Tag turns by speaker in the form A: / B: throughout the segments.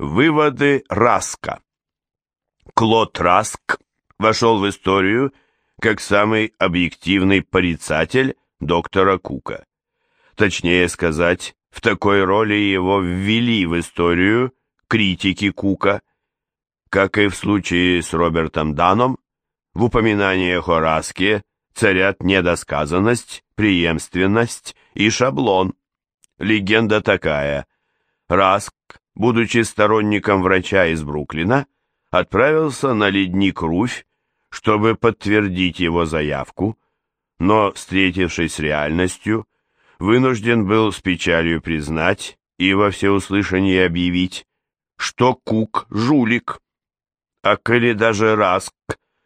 A: Выводы Раска. Клод Раск вошел в историю как самый объективный порицатель доктора Кука. Точнее сказать, в такой роли его ввели в историю критики Кука. Как и в случае с Робертом Даном, в упоминаниях о Раске царят недосказанность, преемственность и шаблон. Легенда такая. Раск, будучи сторонником врача из Бруклина, отправился на ледник Руфь, чтобы подтвердить его заявку, но, встретившись с реальностью, вынужден был с печалью признать и во всеуслышание объявить, что Кук — жулик. А коли даже Раск,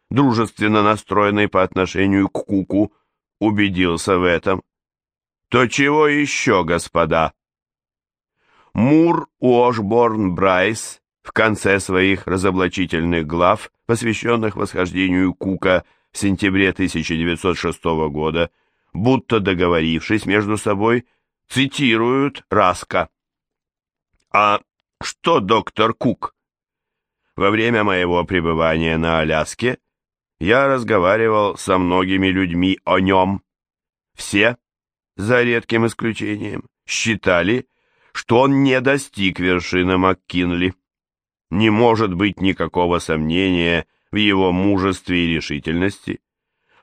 A: дружественно настроенный по отношению к Куку, убедился в этом, то чего еще, господа? Мур Уошборн Брайс в конце своих разоблачительных глав, посвященных восхождению Кука в сентябре 1906 года, будто договорившись между собой, цитируют Раска. «А что доктор Кук? Во время моего пребывания на Аляске я разговаривал со многими людьми о нем. Все, за редким исключением, считали, что он не достиг вершины МакКинли. Не может быть никакого сомнения в его мужестве и решительности.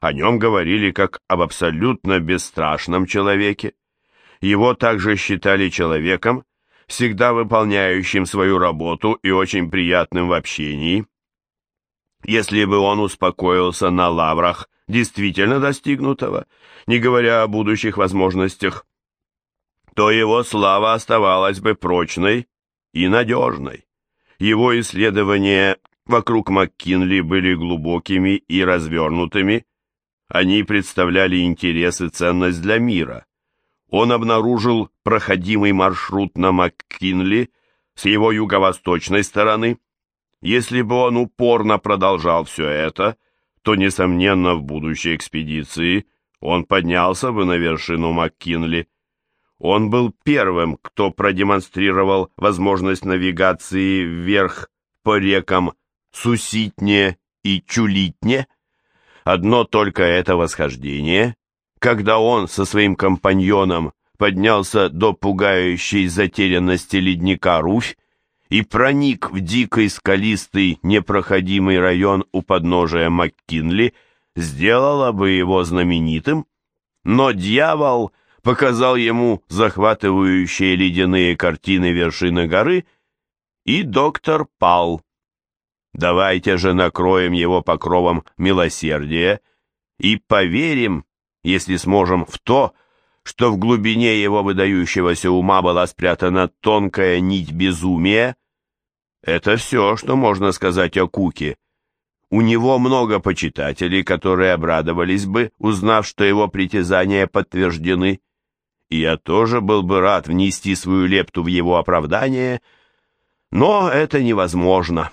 A: О нем говорили как об абсолютно бесстрашном человеке. Его также считали человеком, всегда выполняющим свою работу и очень приятным в общении. Если бы он успокоился на лаврах действительно достигнутого, не говоря о будущих возможностях, то его слава оставалась бы прочной и надежной. Его исследования вокруг МакКинли были глубокими и развернутыми, они представляли интерес и ценность для мира. Он обнаружил проходимый маршрут на МакКинли с его юго-восточной стороны. Если бы он упорно продолжал все это, то, несомненно, в будущей экспедиции он поднялся бы на вершину МакКинли. Он был первым, кто продемонстрировал возможность навигации вверх по рекам Суситне и Чулитне. Одно только это восхождение, когда он со своим компаньоном поднялся до пугающей затерянности ледника Руфь и проник в дикий скалистый непроходимый район у подножия МакКинли, сделало бы его знаменитым, но дьявол — показал ему захватывающие ледяные картины вершины горы, и доктор пал. Давайте же накроем его покровом милосердия и поверим, если сможем, в то, что в глубине его выдающегося ума была спрятана тонкая нить безумия. Это все, что можно сказать о Куке. У него много почитателей, которые обрадовались бы, узнав, что его притязания подтверждены и я тоже был бы рад внести свою лепту в его оправдание, но это невозможно.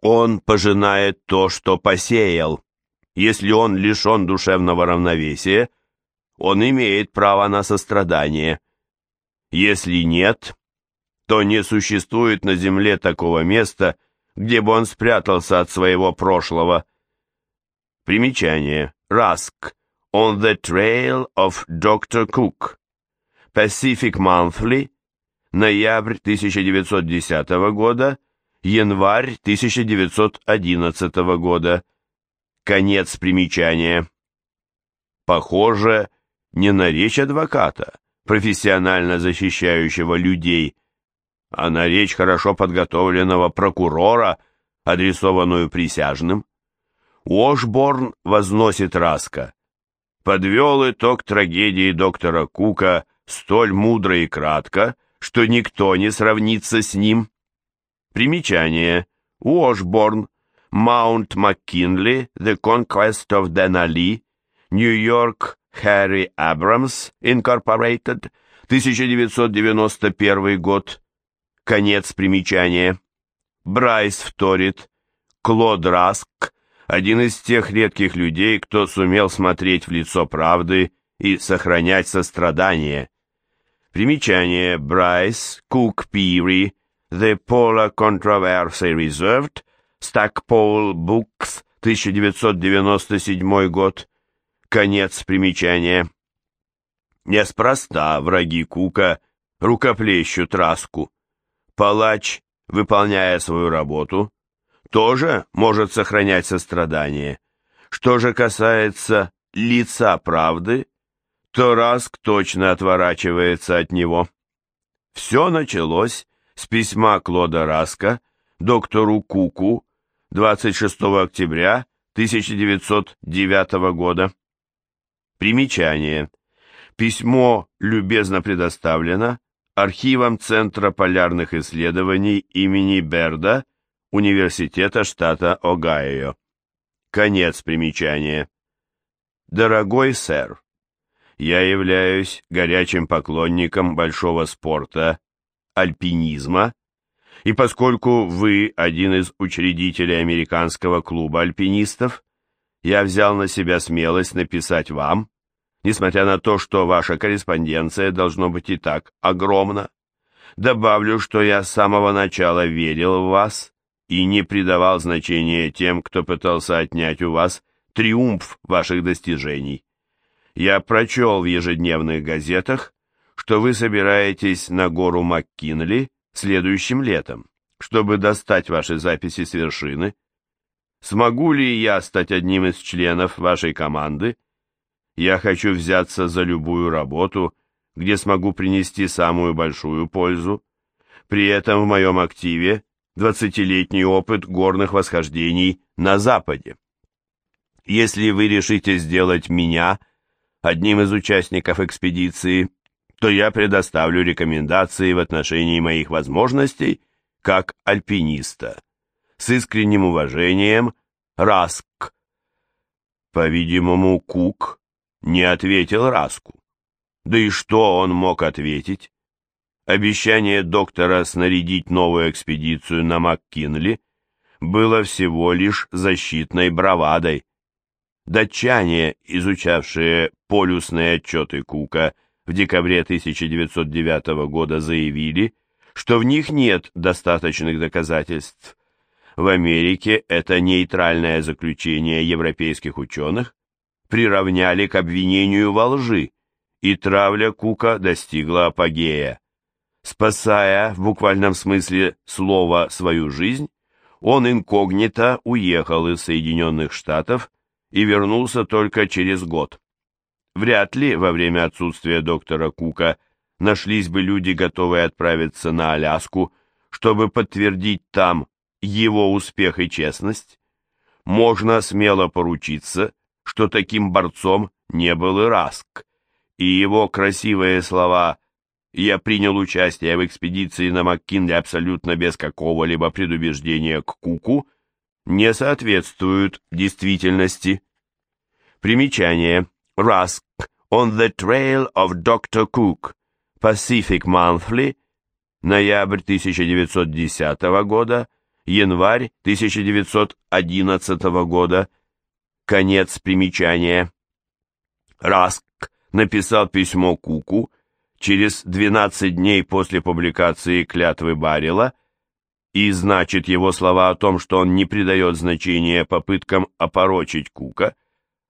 A: Он пожинает то, что посеял. Если он лишен душевного равновесия, он имеет право на сострадание. Если нет, то не существует на земле такого места, где бы он спрятался от своего прошлого. Примечание. Раск. On the Trail of Dr. Cook. Pacific Monthly. Ноябрь 1910 года. Январь 1911 года. Конец примечания. Похоже, не на речь адвоката, профессионально защищающего людей, а на речь хорошо подготовленного прокурора, адресованную присяжным. Уошборн возносит Раска подвел итог трагедии доктора Кука столь мудро и кратко, что никто не сравнится с ним. Примечание. Уошборн, Маунт МакКинли, The Conquest of Denali, Нью-Йорк, Харри Абрамс, Incorporated, 1991 год. Конец примечания. Брайс вторит. Клод Раск, один из тех редких людей, кто сумел смотреть в лицо правды и сохранять сострадание. Примечание Брайс, Кук Пири, The Polar Controversy Reserved, Stackpole Books, 1997 год. Конец примечания. Неспроста враги Кука рукоплещут Раску. Палач, выполняя свою работу, тоже может сохранять сострадание. Что же касается лица правды, то Раск точно отворачивается от него. Все началось с письма Клода Раска доктору Куку 26 октября 1909 года. Примечание. Письмо любезно предоставлено архивом Центра полярных исследований имени Берда Университета штата Огайо. Конец примечания. Дорогой сэр, я являюсь горячим поклонником большого спорта, альпинизма, и поскольку вы один из учредителей американского клуба альпинистов, я взял на себя смелость написать вам, несмотря на то, что ваша корреспонденция должно быть и так огромна. Добавлю, что я с самого начала верил в вас и не придавал значения тем, кто пытался отнять у вас триумф ваших достижений. Я прочел в ежедневных газетах, что вы собираетесь на гору МакКинли следующим летом, чтобы достать ваши записи с вершины. Смогу ли я стать одним из членов вашей команды? Я хочу взяться за любую работу, где смогу принести самую большую пользу. При этом в моем активе 20-летний опыт горных восхождений на Западе. Если вы решите сделать меня одним из участников экспедиции, то я предоставлю рекомендации в отношении моих возможностей как альпиниста. С искренним уважением, Раск. По-видимому, Кук не ответил Раску. Да и что он мог ответить? Обещание доктора снарядить новую экспедицию на МакКинли было всего лишь защитной бравадой. Датчане, изучавшие полюсные отчеты Кука в декабре 1909 года, заявили, что в них нет достаточных доказательств. В Америке это нейтральное заключение европейских ученых приравняли к обвинению во лжи, и травля Кука достигла апогея. Спасая в буквальном смысле слова свою жизнь, он инкогнито уехал из Соединенных Штатов и вернулся только через год. Вряд ли во время отсутствия доктора Кука нашлись бы люди, готовые отправиться на Аляску, чтобы подтвердить там его успех и честность. Можно смело поручиться, что таким борцом не был и Раск, и его красивые слова «Я принял участие в экспедиции на МакКинли абсолютно без какого-либо предубеждения к Куку» не соответствуют действительности. Примечание. Rusk on the Trail of Dr. Cook. Pacific Monthly. Ноябрь 1910 года. Январь 1911 года. Конец примечания. Раск написал письмо Куку через 12 дней после публикации клятвы Баррела, и значит его слова о том, что он не придает значения попыткам опорочить Кука,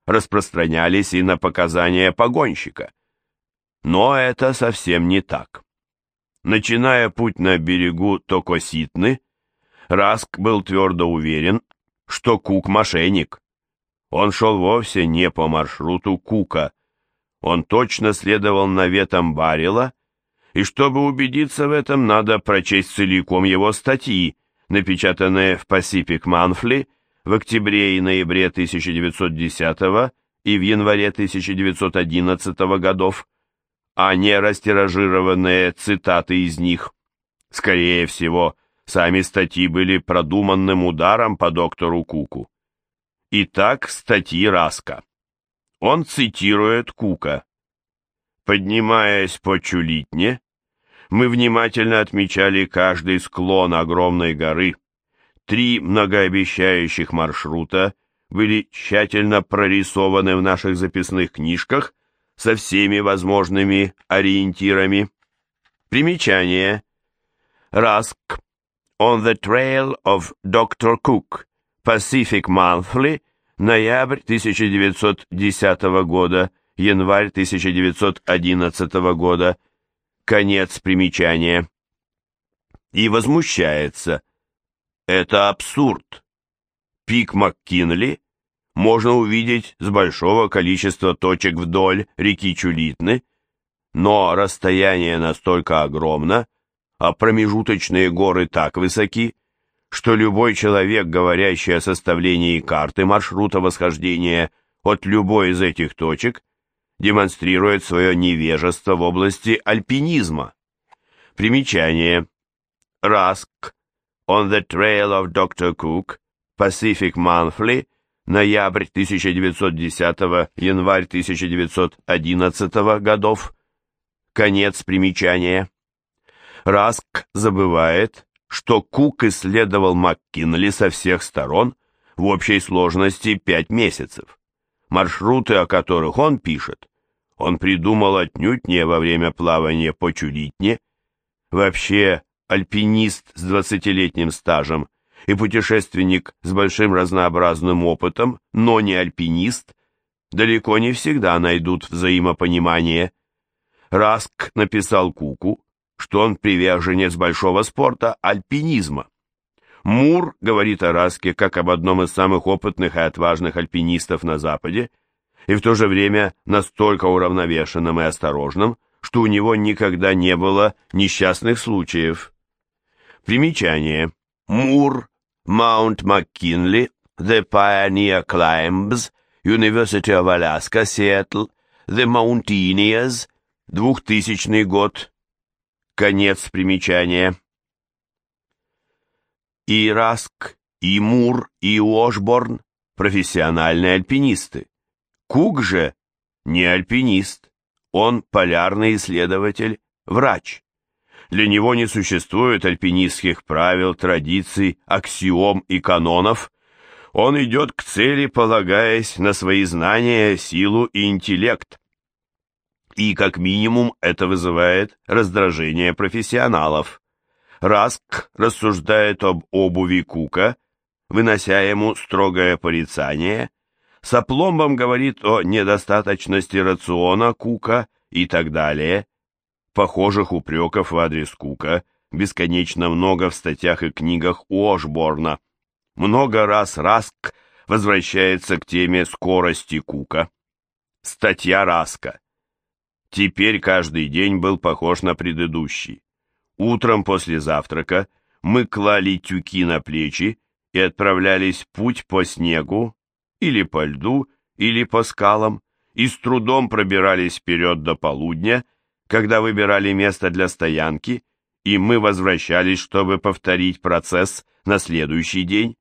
A: распространялись и на показания погонщика. Но это совсем не так. Начиная путь на берегу Токоситны, Раск был твердо уверен, что Кук мошенник. Он шел вовсе не по маршруту Кука. Он точно следовал наветам Баррела, и чтобы убедиться в этом, надо прочесть целиком его статьи, напечатанные в Pacific Monthly в октябре и ноябре 1910 и в январе 1911 годов, а не растиражированные цитаты из них. Скорее всего, сами статьи были продуманным ударом по доктору Куку. Итак, статьи Раска. Он цитирует Кука. Поднимаясь по Чулитне, мы внимательно отмечали каждый склон огромной горы. Три многообещающих маршрута были тщательно прорисованы в наших записных книжках со всеми возможными ориентирами. Примечание. Раск On the Trail of Dr. Cook, Pacific Monthly, ноябрь 1910 года, январь 1911 года, конец примечания. И возмущается. Это абсурд. Пик МакКинли можно увидеть с большого количества точек вдоль реки Чулитны, но расстояние настолько огромно, а промежуточные горы так высоки, что любой человек, говорящий о составлении карты маршрута восхождения от любой из этих точек, демонстрирует свое невежество в области альпинизма. Примечание. Раск. On the Trail of Dr. Cook. Pacific Monthly. Ноябрь 1910, январь 1911 годов. Конец примечания. Раск забывает, что Кук исследовал МакКинли со всех сторон в общей сложности пять месяцев. Маршруты, о которых он пишет, он придумал отнюдь не во время плавания по Чулитне. Вообще, альпинист с двадцатилетним стажем и путешественник с большим разнообразным опытом, но не альпинист, далеко не всегда найдут взаимопонимание. Раск написал Куку, что он приверженец большого спорта альпинизма. Мур говорит о Раске как об одном из самых опытных и отважных альпинистов на Западе, и в то же время настолько уравновешенным и осторожным, что у него никогда не было несчастных случаев. Примечание. Мур, Маунт МакКинли, The Pioneer Climbs, University of Alaska, Seattle, The Mountaineers, 2000 год. Конец примечания. И Раск, и Мур, профессиональные альпинисты. Кук же не альпинист, он полярный исследователь, врач. Для него не существует альпинистских правил, традиций, аксиом и канонов. Он идет к цели, полагаясь на свои знания, силу и интеллект. И как минимум это вызывает раздражение профессионалов. Раск рассуждает об обуви Кука, вынося ему строгое порицание, с опломбом говорит о недостаточности рациона Кука и так далее. Похожих упреков в адрес Кука бесконечно много в статьях и книгах Уошборна. Много раз Раск возвращается к теме скорости Кука. Статья Раска. Теперь каждый день был похож на предыдущий. Утром после завтрака мы клали тюки на плечи и отправлялись путь по снегу, или по льду, или по скалам, и с трудом пробирались вперед до полудня, когда выбирали место для стоянки, и мы возвращались, чтобы повторить процесс на следующий день.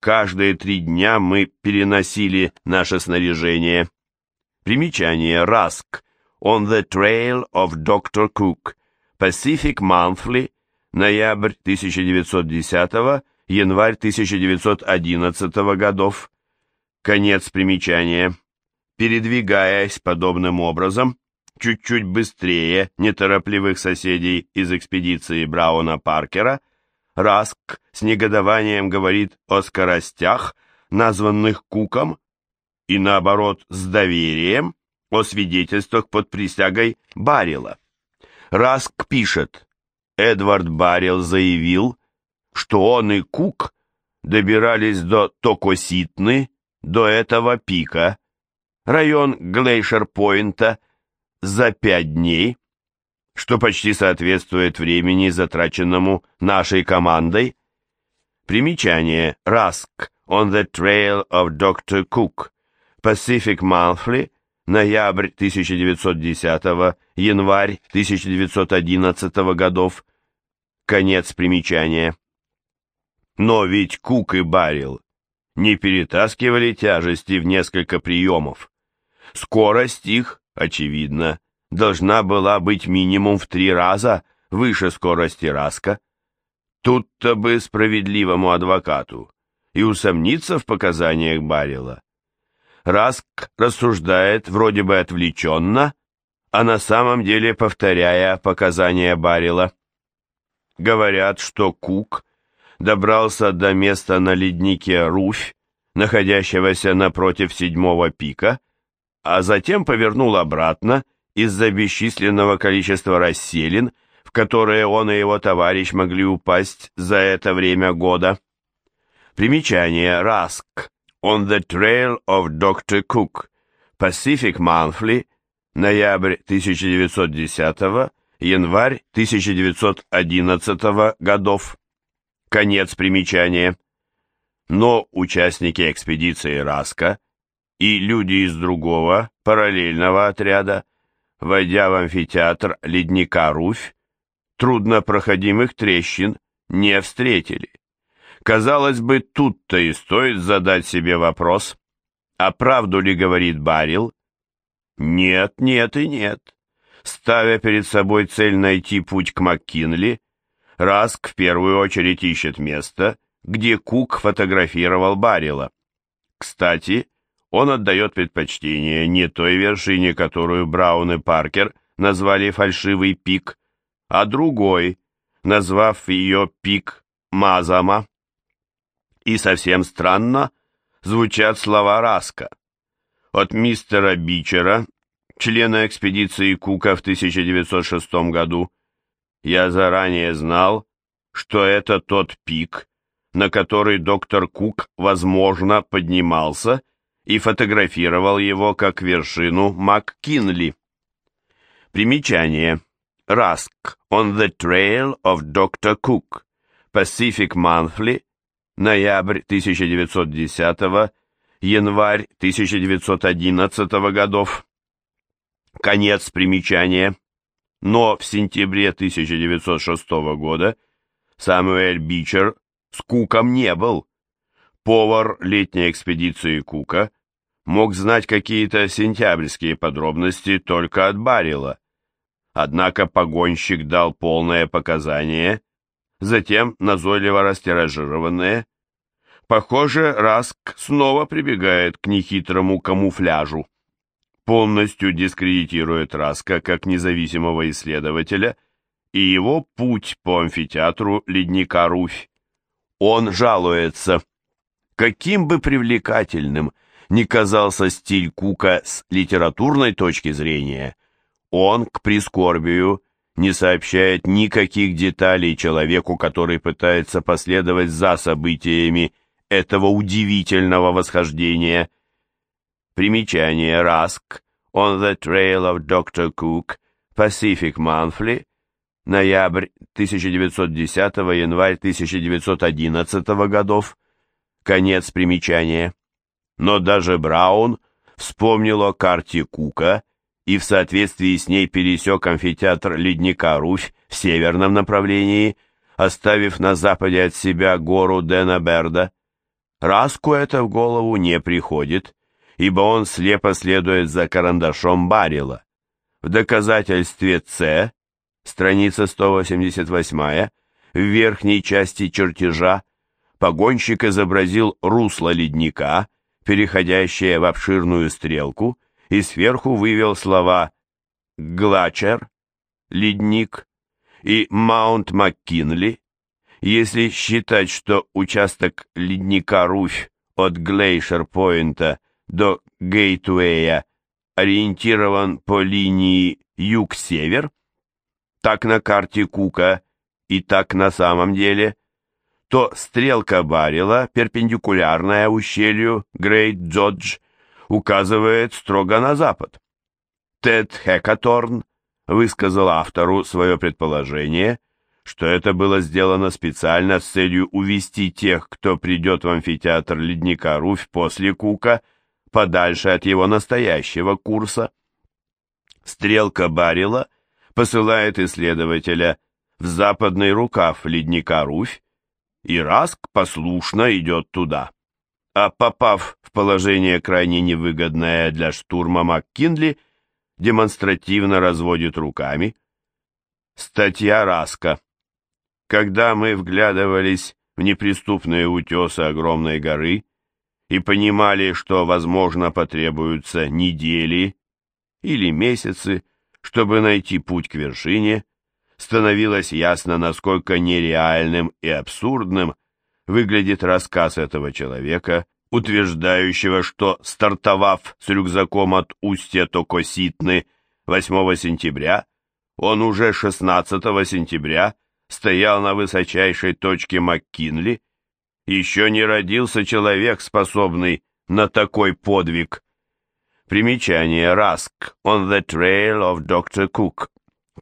A: Каждые три дня мы переносили наше снаряжение. Примечание «Раск» On the Trail of Dr. Cook Pacific Monthly, ноябрь 1910 январь 1911 годов. Конец примечания. Передвигаясь подобным образом, чуть-чуть быстрее неторопливых соседей из экспедиции Брауна Паркера, Раск с негодованием говорит о скоростях, названных Куком, и наоборот с доверием о свидетельствах под присягой Баррила. Раск пишет, Эдвард Баррил заявил, что он и Кук добирались до Токоситны, до этого пика, район Глейшер-Пойнта, за пять дней, что почти соответствует времени, затраченному нашей командой. Примечание. Раск. On the Trail of Dr. Cook. Pacific Monthly ноябрь 1910, январь 1911 годов. Конец примечания. Но ведь Кук и Баррил не перетаскивали тяжести в несколько приемов. Скорость их, очевидно, должна была быть минимум в три раза выше скорости Раска. Тут-то бы справедливому адвокату и усомниться в показаниях Баррила. Раск рассуждает вроде бы отвлеченно, а на самом деле повторяя показания Баррила. Говорят, что Кук добрался до места на леднике Руфь, находящегося напротив седьмого пика, а затем повернул обратно из-за бесчисленного количества расселин, в которые он и его товарищ могли упасть за это время года. Примечание Раск. On the Trail of Dr. Cook. Pacific Monthly. Ноябрь 1910 январь 1911 годов. Конец примечания. Но участники экспедиции Раска и люди из другого параллельного отряда, войдя в амфитеатр ледника Руфь, труднопроходимых трещин не встретили. Казалось бы, тут-то и стоит задать себе вопрос, а правду ли говорит Барил? Нет, нет и нет. Ставя перед собой цель найти путь к МакКинли, Раск в первую очередь ищет место, где Кук фотографировал Барила. Кстати, он отдает предпочтение не той вершине, которую Браун и Паркер назвали «фальшивый пик», а другой, назвав ее «пик Мазама». И совсем странно звучат слова Раска. От мистера Бичера члена экспедиции Кука в 1906 году, я заранее знал, что это тот пик, на который доктор Кук, возможно, поднимался и фотографировал его как вершину МакКинли. Примечание. Раск. On the Trail of Dr. Cook. Pacific Monthly. Ноябрь 1910 январь 1911 годов. Конец примечания. Но в сентябре 1906 года Самуэль Бичер с Куком не был. Повар летней экспедиции Кука мог знать какие-то сентябрьские подробности только от Барила. Однако погонщик дал полное показание, затем назойливо растиражированное. Похоже, Раск снова прибегает к нехитрому камуфляжу полностью дискредитирует Раска как независимого исследователя и его путь по амфитеатру ледника Руфь. Он жалуется. Каким бы привлекательным ни казался стиль Кука с литературной точки зрения, он, к прискорбию, не сообщает никаких деталей человеку, который пытается последовать за событиями этого удивительного восхождения – Примечание Раск, On the Trail of Dr. Cook, Pacific Monthly, ноябрь 1910 январь 1911 годов. Конец примечания. Но даже Браун вспомнил о карте Кука и в соответствии с ней пересек амфитеатр ледника Руфь в северном направлении, оставив на западе от себя гору Денаберда. Раску это в голову не приходит, ибо он слепо следует за карандашом Барила. В доказательстве С, страница 188, в верхней части чертежа, погонщик изобразил русло ледника, переходящее в обширную стрелку, и сверху вывел слова «Глачер», «Ледник» и «Маунт Маккинли», если считать, что участок ледника Руфь от Глейшер-Пойнта до Гейтуэя ориентирован по линии юг-север, так на карте Кука и так на самом деле, то стрелка Баррела, перпендикулярная ущелью Грейт-Джодж, указывает строго на запад. Тед Хекаторн высказал автору свое предположение, что это было сделано специально с целью увести тех, кто придет в амфитеатр ледника Руфь после Кука, подальше от его настоящего курса. Стрелка Барила посылает исследователя в западный рукав ледника Руфь, и Раск послушно идет туда. А попав в положение крайне невыгодное для штурма МакКинли, демонстративно разводит руками. Статья Раска. Когда мы вглядывались в неприступные утесы огромной горы, и понимали, что, возможно, потребуются недели или месяцы, чтобы найти путь к вершине, становилось ясно, насколько нереальным и абсурдным выглядит рассказ этого человека, утверждающего, что, стартовав с рюкзаком от устья Токоситны 8 сентября, он уже 16 сентября стоял на высочайшей точке МакКинли. Еще не родился человек, способный на такой подвиг. Примечание Раск On the Trail of Dr. Cook.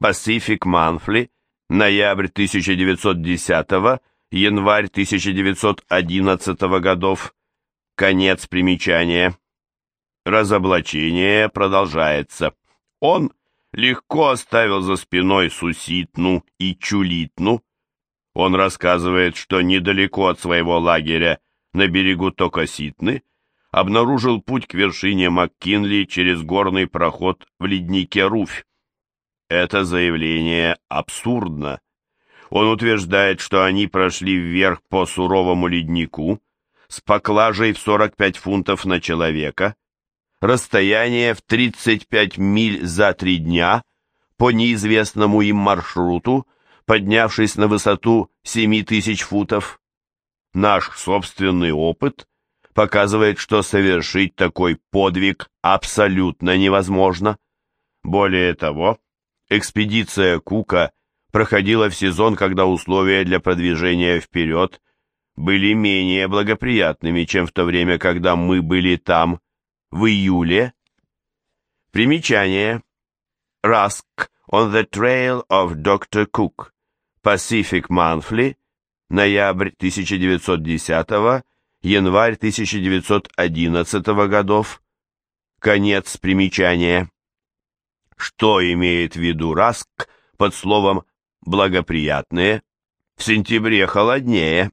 A: Pacific Monthly. Ноябрь 1910 январь 1911 годов. Конец примечания. Разоблачение продолжается. Он легко оставил за спиной Суситну и Чулитну. Он рассказывает, что недалеко от своего лагеря на берегу Токоситны обнаружил путь к вершине МакКинли через горный проход в леднике Руфь. Это заявление абсурдно. Он утверждает, что они прошли вверх по суровому леднику с поклажей в 45 фунтов на человека, расстояние в 35 миль за три дня по неизвестному им маршруту, поднявшись на высоту 7 тысяч футов. Наш собственный опыт показывает, что совершить такой подвиг абсолютно невозможно. Более того, экспедиция Кука проходила в сезон, когда условия для продвижения вперед были менее благоприятными, чем в то время, когда мы были там, в июле. Примечание. Rusk on the Trail of Dr. Cook. Pacific Monthly. Ноябрь 1910 январь 1911 годов. Конец примечания. Что имеет в виду Раск под словом «благоприятные»? В сентябре холоднее,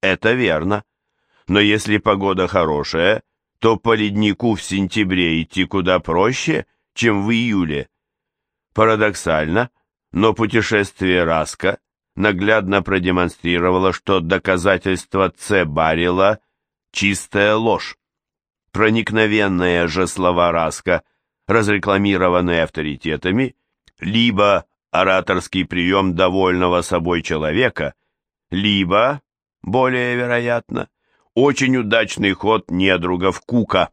A: это верно. Но если погода хорошая, то по леднику в сентябре идти куда проще, чем в июле. Парадоксально, но путешествие Раска наглядно продемонстрировало, что доказательства Ц. Баррила чистая ложь. Проникновенные же слова Раска, разрекламированные авторитетами, либо ораторский прием довольного собой человека, либо, более вероятно, очень удачный ход недругов Кука.